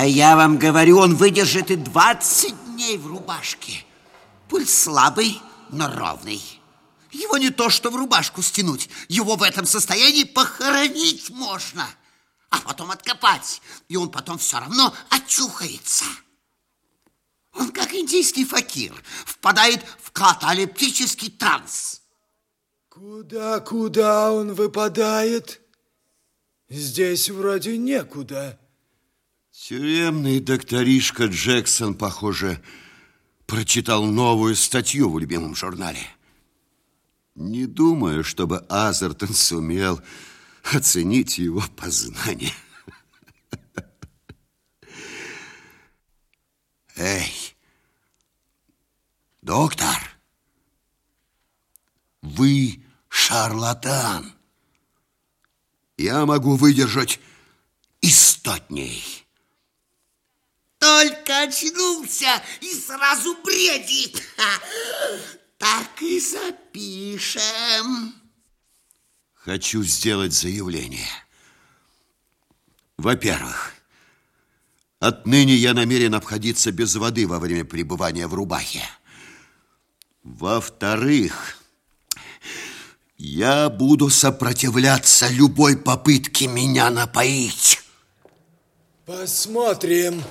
А я вам говорю, он выдержит и 20 дней в рубашке. Пульс слабый, но ровный. Его не то, что в рубашку стянуть. Его в этом состоянии похоронить можно. А потом откопать. И он потом все равно очухается. Он, как индийский факир, впадает в каталептический транс. Куда, куда он выпадает? Здесь вроде некуда. Тюремный докторишка Джексон, похоже, прочитал новую статью в любимом журнале. Не думаю, чтобы Азертон сумел оценить его познание. Эй, доктор, вы шарлатан. Я могу выдержать и сто дней. Только очнулся и сразу бредит. Так и запишем. Хочу сделать заявление. Во-первых, отныне я намерен обходиться без воды во время пребывания в рубахе. Во-вторых, я буду сопротивляться любой попытке меня напоить. Посмотрим.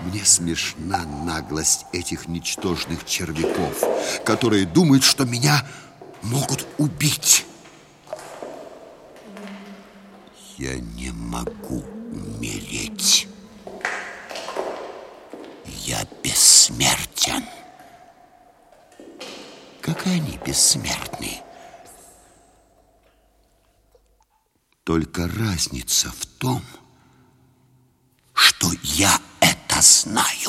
Мне смешна наглость этих ничтожных червяков, которые думают, что меня могут убить. Я не могу умереть. Я бессмертен. Как они бессмертны? Только разница в том, что я это знаю.